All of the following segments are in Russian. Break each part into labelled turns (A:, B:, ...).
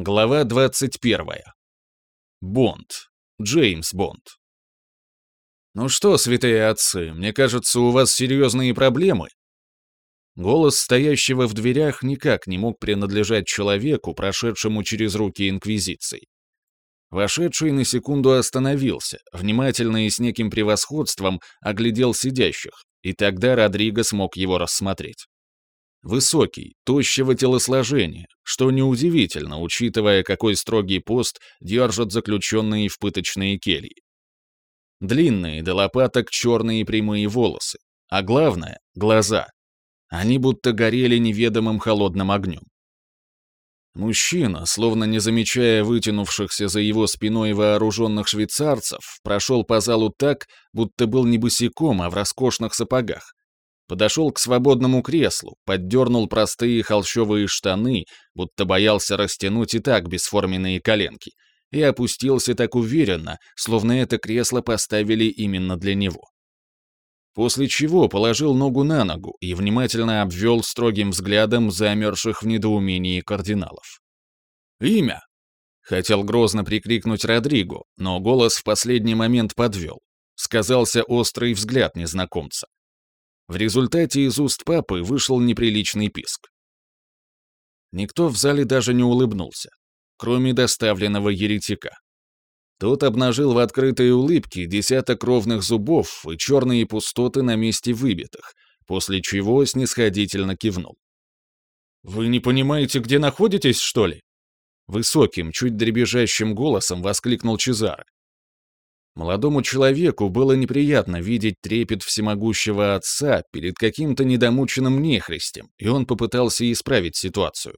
A: Глава 21. Бонд. Джеймс Бонд. «Ну что, святые отцы, мне кажется, у вас серьезные проблемы?» Голос стоящего в дверях никак не мог принадлежать человеку, прошедшему через руки Инквизиции. Вошедший на секунду остановился, внимательно и с неким превосходством оглядел сидящих, и тогда Родриго смог его рассмотреть. Высокий, тощего телосложения, что неудивительно, учитывая, какой строгий пост держат заключенные в пыточные кельи. Длинные до лопаток черные прямые волосы, а главное — глаза. Они будто горели неведомым холодным огнем. Мужчина, словно не замечая вытянувшихся за его спиной вооруженных швейцарцев, прошел по залу так, будто был не босиком, а в роскошных сапогах, Подошел к свободному креслу, поддернул простые холщовые штаны, будто боялся растянуть и так бесформенные коленки, и опустился так уверенно, словно это кресло поставили именно для него. После чего положил ногу на ногу и внимательно обвел строгим взглядом замерзших в недоумении кардиналов. «Имя!» — хотел грозно прикрикнуть Родриго, но голос в последний момент подвел. Сказался острый взгляд незнакомца. В результате из уст папы вышел неприличный писк. Никто в зале даже не улыбнулся, кроме доставленного еретика. Тот обнажил в открытой улыбке десяток ровных зубов и черные пустоты на месте выбитых, после чего снисходительно кивнул. «Вы не понимаете, где находитесь, что ли?» Высоким, чуть дребезжащим голосом воскликнул Чезаро. Молодому человеку было неприятно видеть трепет всемогущего отца перед каким-то недомученным нехристем, и он попытался исправить ситуацию.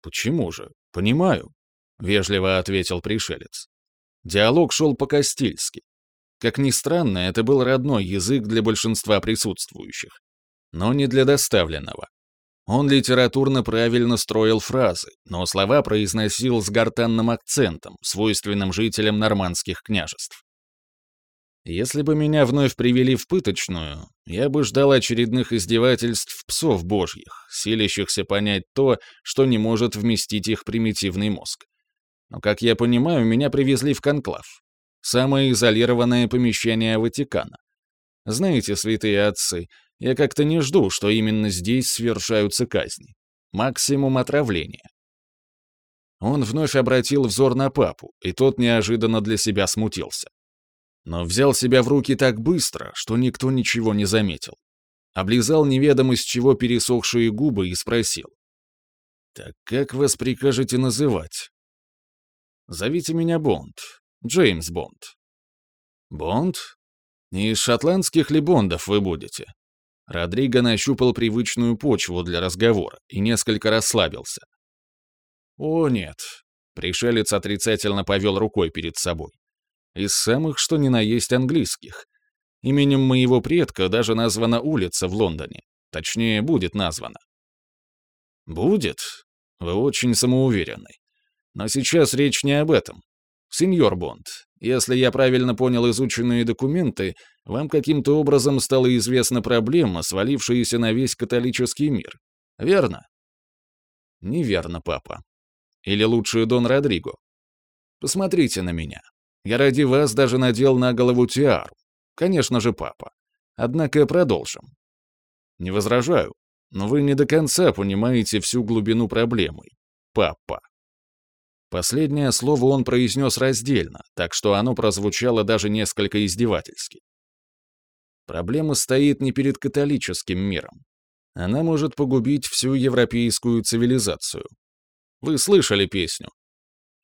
A: «Почему же? Понимаю», — вежливо ответил пришелец. Диалог шел по-кастильски. Как ни странно, это был родной язык для большинства присутствующих. Но не для доставленного. Он литературно правильно строил фразы, но слова произносил с гортанным акцентом, свойственным жителям нормандских княжеств. Если бы меня вновь привели в пыточную, я бы ждал очередных издевательств псов божьих, силящихся понять то, что не может вместить их примитивный мозг. Но, как я понимаю, меня привезли в конклав. Самое изолированное помещение Ватикана. Знаете, святые отцы, я как-то не жду, что именно здесь совершаются казни. Максимум отравления. Он вновь обратил взор на папу, и тот неожиданно для себя смутился но взял себя в руки так быстро, что никто ничего не заметил. Облизал неведомо с чего пересохшие губы и спросил. «Так как вас прикажете называть?» «Зовите меня Бонд. Джеймс Бонд». «Бонд? Не из шотландских ли Бондов вы будете?» Родриго нащупал привычную почву для разговора и несколько расслабился. «О, нет». Пришелец отрицательно повел рукой перед собой из самых что ни на есть английских. Именем моего предка даже названа улица в Лондоне. Точнее, будет названа. Будет? Вы очень самоуверенны. Но сейчас речь не об этом. Сеньор Бонд, если я правильно понял изученные документы, вам каким-то образом стала известна проблема, свалившаяся на весь католический мир. Верно? Неверно, папа. Или лучше Дон Родриго. Посмотрите на меня. Я ради вас даже надел на голову тиару. Конечно же, папа. Однако продолжим. Не возражаю, но вы не до конца понимаете всю глубину проблемы. Папа. Последнее слово он произнес раздельно, так что оно прозвучало даже несколько издевательски. Проблема стоит не перед католическим миром. Она может погубить всю европейскую цивилизацию. Вы слышали песню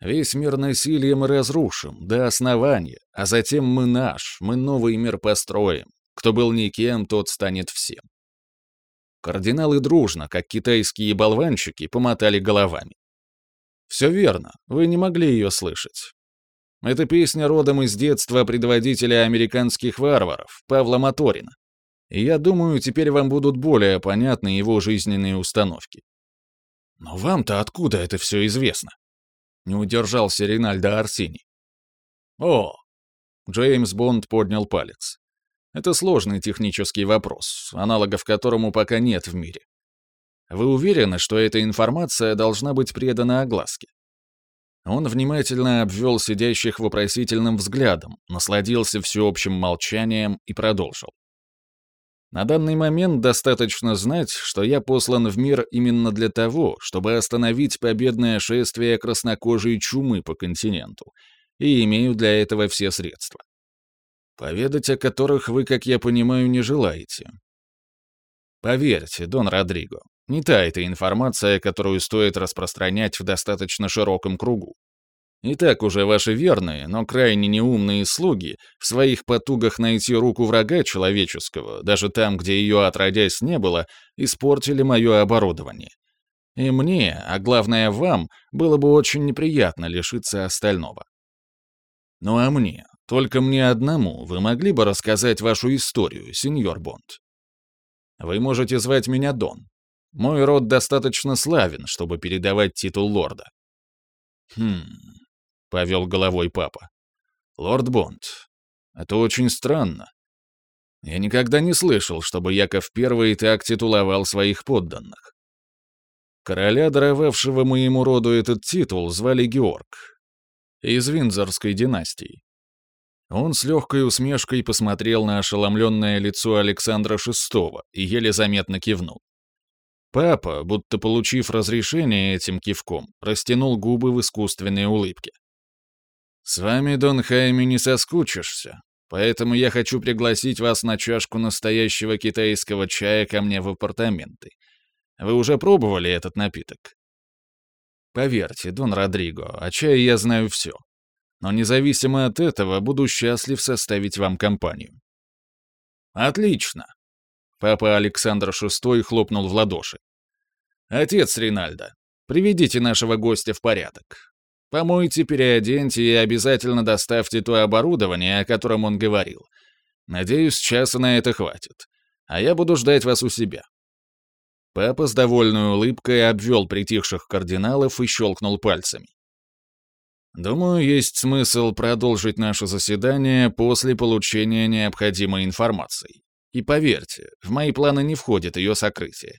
A: Весь мир насилием разрушим, до основания, а затем мы наш, мы новый мир построим. Кто был никем, тот станет всем. Кардиналы дружно, как китайские болванчики, помотали головами. Все верно, вы не могли ее слышать. Эта песня родом из детства предводителя американских варваров, Павла Моторина. И я думаю, теперь вам будут более понятны его жизненные установки. Но вам-то откуда это все известно? Не удержался Ринальдо Арсений. «О!» Джеймс Бонд поднял палец. «Это сложный технический вопрос, аналогов которому пока нет в мире. Вы уверены, что эта информация должна быть предана огласке? Он внимательно обвел сидящих вопросительным взглядом, насладился всеобщим молчанием и продолжил. На данный момент достаточно знать, что я послан в мир именно для того, чтобы остановить победное шествие краснокожей чумы по континенту, и имею для этого все средства. Поведать о которых вы, как я понимаю, не желаете. Поверьте, Дон Родриго, не та эта информация, которую стоит распространять в достаточно широком кругу. И так уже ваши верные, но крайне неумные слуги в своих потугах найти руку врага человеческого, даже там, где ее отродясь не было, испортили мое оборудование. И мне, а главное вам, было бы очень неприятно лишиться остального. Ну а мне, только мне одному, вы могли бы рассказать вашу историю, сеньор Бонд? Вы можете звать меня Дон. Мой род достаточно славен, чтобы передавать титул лорда. Хм, — повел головой папа. «Лорд Бонд, это очень странно. Я никогда не слышал, чтобы Яков I так титуловал своих подданных. Короля, даровавшего моему роду этот титул, звали Георг. Из Виндзорской династии. Он с легкой усмешкой посмотрел на ошеломленное лицо Александра VI и еле заметно кивнул. Папа, будто получив разрешение этим кивком, растянул губы в искусственной улыбке. «С вами, Дон Хайми, не соскучишься, поэтому я хочу пригласить вас на чашку настоящего китайского чая ко мне в апартаменты. Вы уже пробовали этот напиток?» «Поверьте, Дон Родриго, о чае я знаю все. Но независимо от этого, буду счастлив составить вам компанию». «Отлично!» Папа Александр VI хлопнул в ладоши. «Отец Ринальдо, приведите нашего гостя в порядок. Помойте, переоденьте и обязательно доставьте то оборудование, о котором он говорил. Надеюсь, часа на это хватит. А я буду ждать вас у себя». Папа с довольной улыбкой обвел притихших кардиналов и щелкнул пальцами. «Думаю, есть смысл продолжить наше заседание после получения необходимой информации. И поверьте, в мои планы не входит ее сокрытие.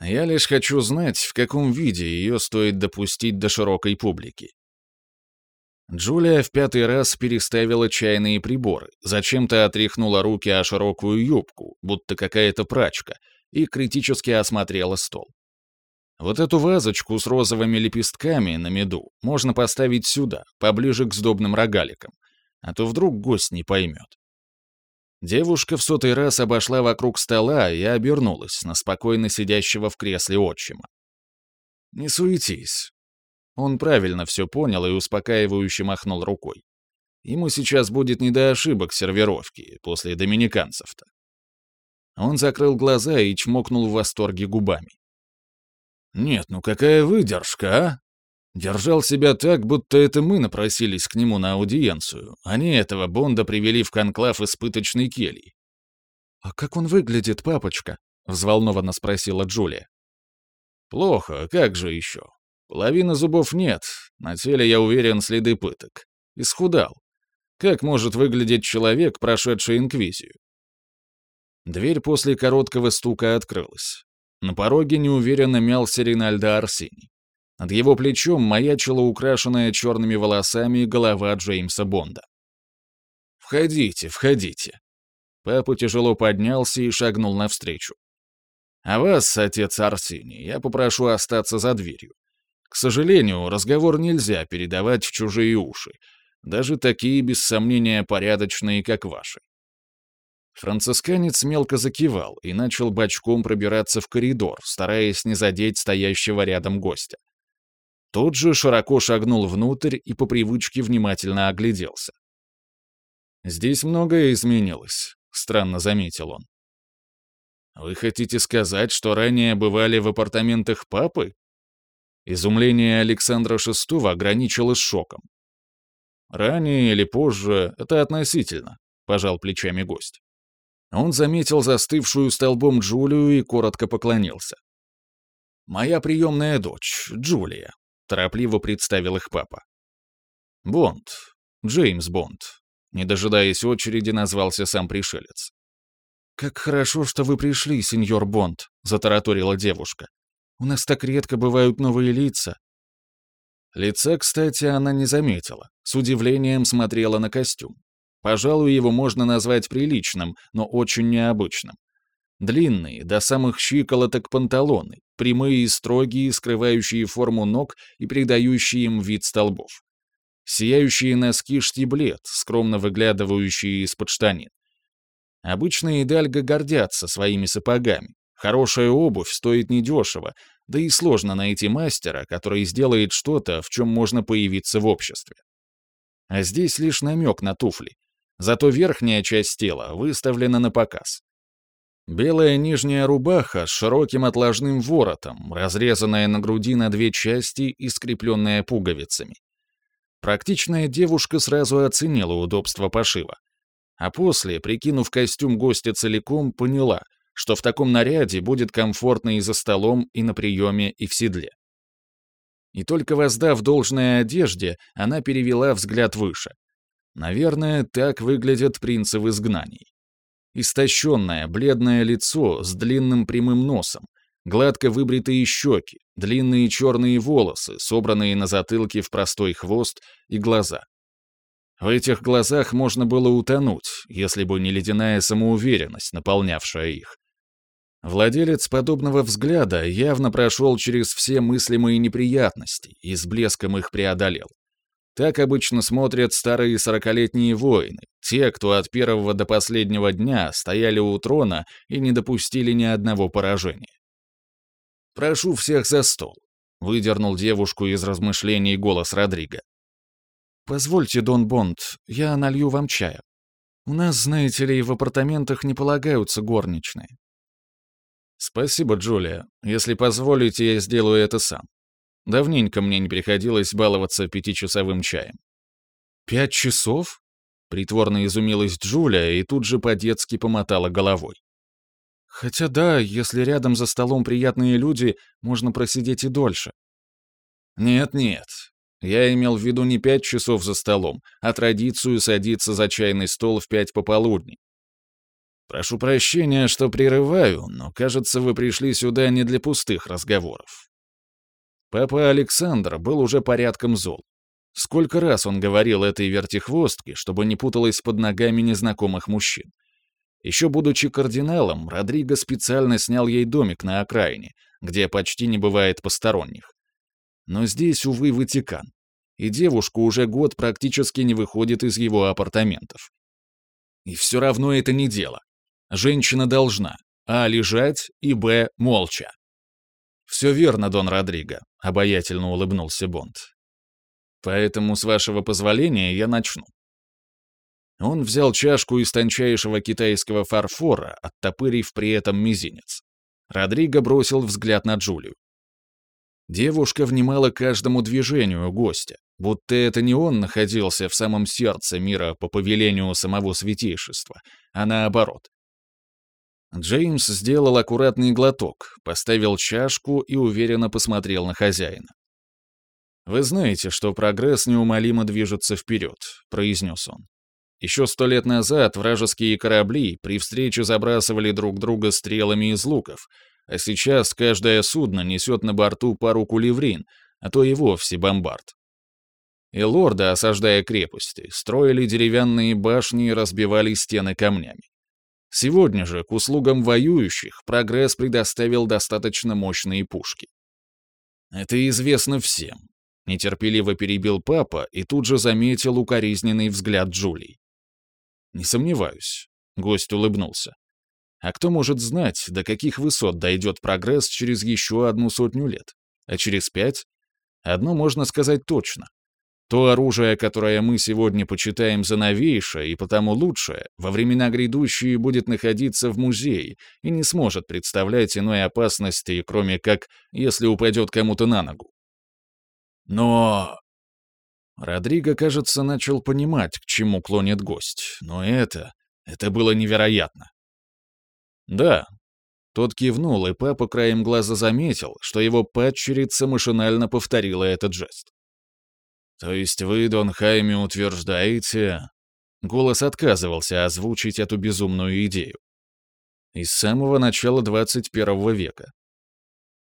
A: Я лишь хочу знать, в каком виде ее стоит допустить до широкой публики. Джулия в пятый раз переставила чайные приборы, зачем-то отряхнула руки о широкую юбку, будто какая-то прачка, и критически осмотрела стол. Вот эту вазочку с розовыми лепестками на меду можно поставить сюда, поближе к сдобным рогаликам, а то вдруг гость не поймет. Девушка в сотый раз обошла вокруг стола и обернулась на спокойно сидящего в кресле отчима. «Не суетись». Он правильно все понял и успокаивающе махнул рукой. Ему сейчас будет не до ошибок сервировки после доминиканцев-то. Он закрыл глаза и чмокнул в восторге губами. «Нет, ну какая выдержка, а? Держал себя так, будто это мы напросились к нему на аудиенцию, а не этого Бонда привели в конклав испыточной кельи. «А как он выглядит, папочка?» — взволнованно спросила Джулия. «Плохо, как же еще? Половины зубов нет, на теле, я уверен, следы пыток. Исхудал. Как может выглядеть человек, прошедший инквизию?» Дверь после короткого стука открылась. На пороге неуверенно мялся Ринальдо Арсений. Над его плечом маячила украшенная черными волосами голова Джеймса Бонда. «Входите, входите». Папа тяжело поднялся и шагнул навстречу. «А вас, отец Арсений, я попрошу остаться за дверью. К сожалению, разговор нельзя передавать в чужие уши, даже такие, без сомнения, порядочные, как ваши». Францисканец мелко закивал и начал бочком пробираться в коридор, стараясь не задеть стоящего рядом гостя. Тот же широко шагнул внутрь и по привычке внимательно огляделся. «Здесь многое изменилось», — странно заметил он. «Вы хотите сказать, что ранее бывали в апартаментах папы?» Изумление Александра VI ограничилось шоком. «Ранее или позже — это относительно», — пожал плечами гость. Он заметил застывшую столбом Джулию и коротко поклонился. «Моя приемная дочь, Джулия торопливо представил их папа. Бонд. Джеймс Бонд. Не дожидаясь очереди, назвался сам пришелец. «Как хорошо, что вы пришли, сеньор Бонд», — затараторила девушка. «У нас так редко бывают новые лица». Лица, кстати, она не заметила, с удивлением смотрела на костюм. Пожалуй, его можно назвать приличным, но очень необычным. Длинные, до самых щиколоток панталоны, прямые и строгие, скрывающие форму ног и придающие им вид столбов. Сияющие носки штиблет, скромно выглядывающие из-под штанин. Обычно Идальго гордятся своими сапогами. Хорошая обувь стоит недешево, да и сложно найти мастера, который сделает что-то, в чем можно появиться в обществе. А здесь лишь намек на туфли. Зато верхняя часть тела выставлена на показ. Белая нижняя рубаха с широким отложным воротом, разрезанная на груди на две части и скрепленная пуговицами. Практичная девушка сразу оценила удобство пошива. А после, прикинув костюм гостя целиком, поняла, что в таком наряде будет комфортно и за столом, и на приеме, и в седле. И только воздав должной одежде, она перевела взгляд выше. Наверное, так выглядят принцы в изгнании. Истощенное, бледное лицо с длинным прямым носом, гладко выбритые щеки, длинные черные волосы, собранные на затылке в простой хвост, и глаза. В этих глазах можно было утонуть, если бы не ледяная самоуверенность, наполнявшая их. Владелец подобного взгляда явно прошел через все мыслимые неприятности и с блеском их преодолел. Так обычно смотрят старые сорокалетние воины, те, кто от первого до последнего дня стояли у трона и не допустили ни одного поражения. «Прошу всех за стол», — выдернул девушку из размышлений голос Родриго. «Позвольте, Дон Бонд, я налью вам чая. У нас, знаете ли, в апартаментах не полагаются горничные». «Спасибо, Джулия. Если позволите, я сделаю это сам. Давненько мне не приходилось баловаться пятичасовым чаем». «Пять часов?» Притворно изумилась Джулия и тут же по-детски помотала головой. «Хотя да, если рядом за столом приятные люди, можно просидеть и дольше». «Нет-нет, я имел в виду не пять часов за столом, а традицию садиться за чайный стол в пять пополудни. Прошу прощения, что прерываю, но, кажется, вы пришли сюда не для пустых разговоров. Папа Александр был уже порядком зол. Сколько раз он говорил этой вертихвостке, чтобы не путалась под ногами незнакомых мужчин. Еще будучи кардиналом, Родриго специально снял ей домик на окраине, где почти не бывает посторонних. Но здесь, увы, Ватикан. И девушка уже год практически не выходит из его апартаментов. И все равно это не дело. Женщина должна а. лежать и б. молча. «Все верно, Дон Родриго», — обаятельно улыбнулся Бонд. «Поэтому, с вашего позволения, я начну». Он взял чашку из тончайшего китайского фарфора, оттопырив при этом мизинец. Родриго бросил взгляд на Джулию. Девушка внимала каждому движению гостя, будто это не он находился в самом сердце мира по повелению самого святейшества, а наоборот. Джеймс сделал аккуратный глоток, поставил чашку и уверенно посмотрел на хозяина. «Вы знаете, что прогресс неумолимо движется вперед», — произнес он. Еще сто лет назад вражеские корабли при встрече забрасывали друг друга стрелами из луков, а сейчас каждое судно несет на борту пару кулеврин, а то и вовсе бомбард. И лорды, осаждая крепости, строили деревянные башни и разбивали стены камнями. Сегодня же к услугам воюющих прогресс предоставил достаточно мощные пушки. Это известно всем. Нетерпеливо перебил папа и тут же заметил укоризненный взгляд Джулии. Не сомневаюсь. Гость улыбнулся. А кто может знать, до каких высот дойдет прогресс через еще одну сотню лет? А через пять? Одно можно сказать точно. То оружие, которое мы сегодня почитаем за новейшее и потому лучшее, во времена грядущие будет находиться в музее и не сможет представлять иной опасности, кроме как, если упадет кому-то на ногу. Но... Родриго, кажется, начал понимать, к чему клонит гость, но это... это было невероятно. «Да». Тот кивнул, и папа краем глаза заметил, что его падчерица машинально повторила этот жест. «То есть вы, Дон Хайме, утверждаете...» Голос отказывался озвучить эту безумную идею. Из самого начала 21 века.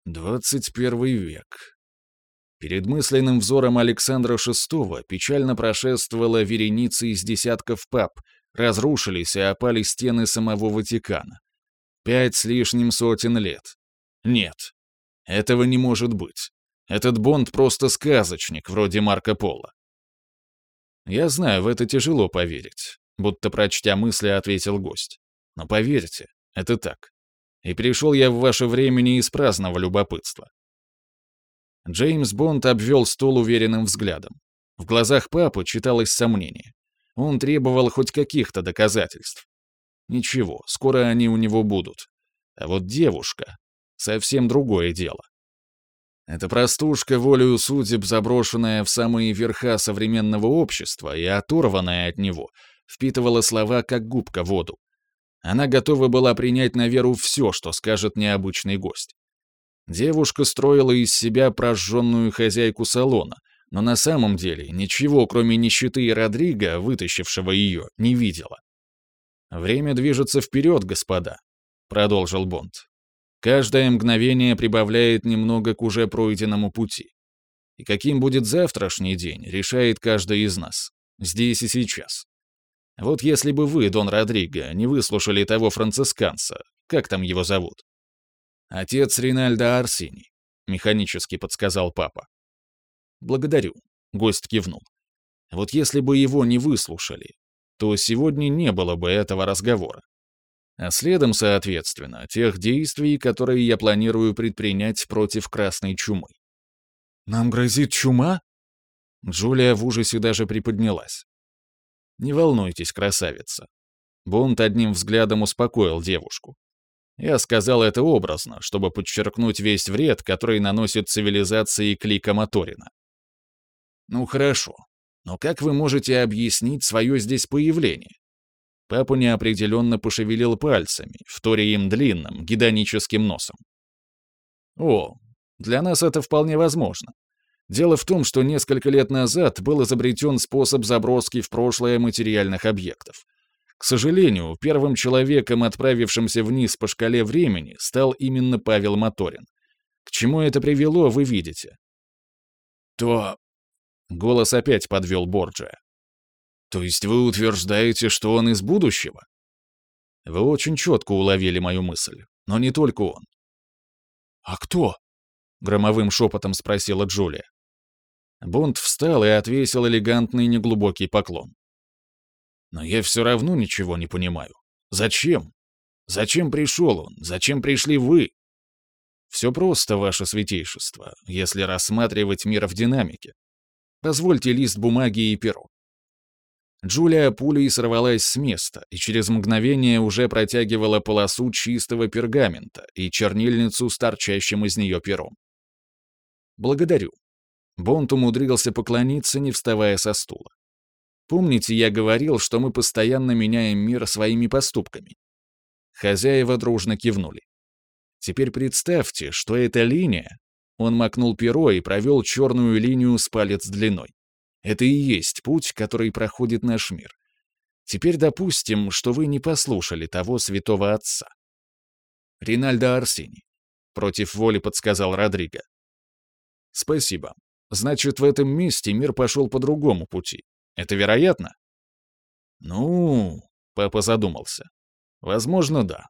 A: 21 век. Перед мысленным взором Александра VI печально прошествовала вереница из десятков пап, разрушились и опали стены самого Ватикана. Пять с лишним сотен лет. Нет, этого не может быть. Этот Бонд просто сказочник, вроде Марко Поло. Я знаю, в это тяжело поверить, будто прочтя мысли, ответил гость. Но поверьте, это так. И пришел я в ваше время не из праздного любопытства. Джеймс Бонд обвел стол уверенным взглядом. В глазах папы читалось сомнение. Он требовал хоть каких-то доказательств. Ничего, скоро они у него будут. А вот девушка — совсем другое дело. Эта простушка, волею судеб, заброшенная в самые верха современного общества и оторванная от него, впитывала слова, как губка воду. Она готова была принять на веру все, что скажет необычный гость. Девушка строила из себя прожженную хозяйку салона, но на самом деле ничего, кроме нищеты и Родриго, вытащившего ее, не видела. «Время движется вперед, господа», — продолжил Бонд. «Каждое мгновение прибавляет немного к уже пройденному пути. И каким будет завтрашний день, решает каждый из нас. Здесь и сейчас. Вот если бы вы, Дон Родриго, не выслушали того францисканца, как там его зовут? «Отец Ринальда Арсини», — механически подсказал папа. «Благодарю», — гость кивнул. «Вот если бы его не выслушали, то сегодня не было бы этого разговора. А следом, соответственно, тех действий, которые я планирую предпринять против красной чумы». «Нам грозит чума?» Джулия в ужасе даже приподнялась. «Не волнуйтесь, красавица». Бонд одним взглядом успокоил девушку. Я сказал это образно, чтобы подчеркнуть весь вред, который наносит цивилизации клика Моторина. Ну хорошо, но как вы можете объяснить свое здесь появление? Папа неопределенно пошевелил пальцами, вторя им длинным, гидоническим носом. О, для нас это вполне возможно. Дело в том, что несколько лет назад был изобретен способ заброски в прошлое материальных объектов — к сожалению, первым человеком, отправившимся вниз по шкале времени, стал именно Павел Моторин. К чему это привело, вы видите. То... Голос опять подвел Борджия. То есть вы утверждаете, что он из будущего? Вы очень четко уловили мою мысль, но не только он. А кто? Громовым шепотом спросила Джулия. Бонд встал и отвесил элегантный неглубокий поклон. Но я все равно ничего не понимаю. Зачем? Зачем пришел он? Зачем пришли вы? Все просто, ваше святейшество, если рассматривать мир в динамике. Позвольте лист бумаги и перо. Джулия пулей сорвалась с места и через мгновение уже протягивала полосу чистого пергамента и чернильницу с торчащим из нее пером. «Благодарю». Бонт умудрился поклониться, не вставая со стула. Помните, я говорил, что мы постоянно меняем мир своими поступками?» Хозяева дружно кивнули. «Теперь представьте, что эта линия...» Он макнул перо и провел черную линию с палец длиной. Это и есть путь, который проходит наш мир. Теперь допустим, что вы не послушали того святого отца. Ринальдо Арсини. Против воли подсказал Родриго. Спасибо. Значит, в этом месте мир пошел по другому пути. Это вероятно? Ну, папа задумался. Возможно, да.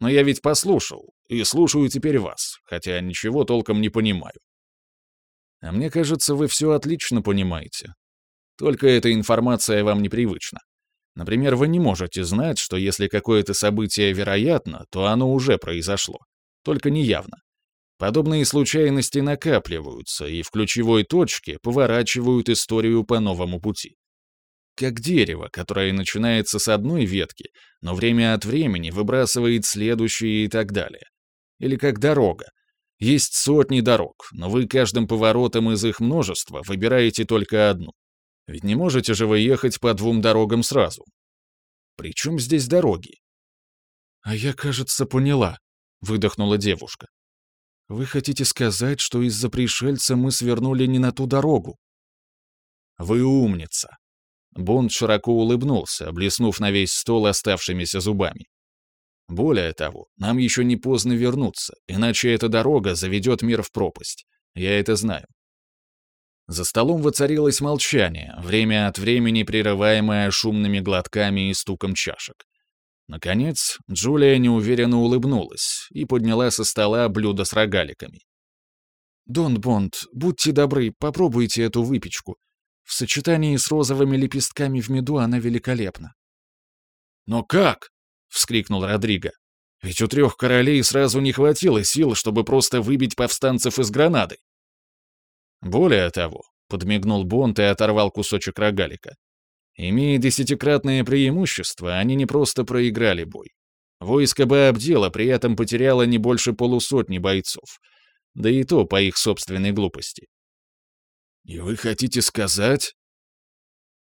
A: Но я ведь послушал, и слушаю теперь вас, хотя ничего толком не понимаю. А мне кажется, вы все отлично понимаете. Только эта информация вам непривычна. Например, вы не можете знать, что если какое-то событие вероятно, то оно уже произошло. Только неявно. Подобные случайности накапливаются и в ключевой точке поворачивают историю по новому пути как дерево, которое начинается с одной ветки, но время от времени выбрасывает следующие и так далее. Или как дорога. Есть сотни дорог, но вы каждым поворотом из их множества выбираете только одну. Ведь не можете же вы ехать по двум дорогам сразу. Причем здесь дороги? «А я, кажется, поняла», — выдохнула девушка. «Вы хотите сказать, что из-за пришельца мы свернули не на ту дорогу?» «Вы умница», Бонд широко улыбнулся, блеснув на весь стол оставшимися зубами. Более того, нам еще не поздно вернуться, иначе эта дорога заведет мир в пропасть. Я это знаю. За столом воцарилось молчание, время от времени прерываемое шумными глотками и стуком чашек. Наконец, Джулия неуверенно улыбнулась и подняла со стола блюдо с рогаликами. «Дон Бонд, будьте добры, попробуйте эту выпечку. В сочетании с розовыми лепестками в меду она великолепна».
B: «Но как?» — вскрикнул Родриго. «Ведь у трех королей сразу не хватило сил, чтобы просто выбить повстанцев из гранаты».
A: «Более того», — подмигнул Бонд и оторвал кусочек рогалика. Имея десятикратное преимущество, они не просто проиграли бой. Войско Баабдела при этом потеряло не больше полусотни бойцов. Да и то по их собственной глупости.
B: «И вы хотите сказать?»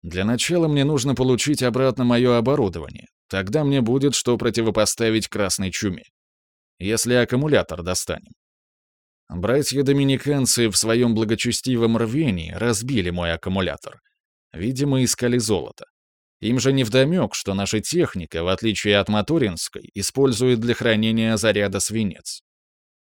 A: «Для начала мне нужно получить обратно мое оборудование. Тогда мне будет что противопоставить красной чуме. Если аккумулятор достанем. Братья-доминиканцы в своем благочестивом рвении разбили мой аккумулятор, Видимо, искали золото. Им же не вдомек, что наша техника, в отличие от моторинской, использует для хранения заряда свинец.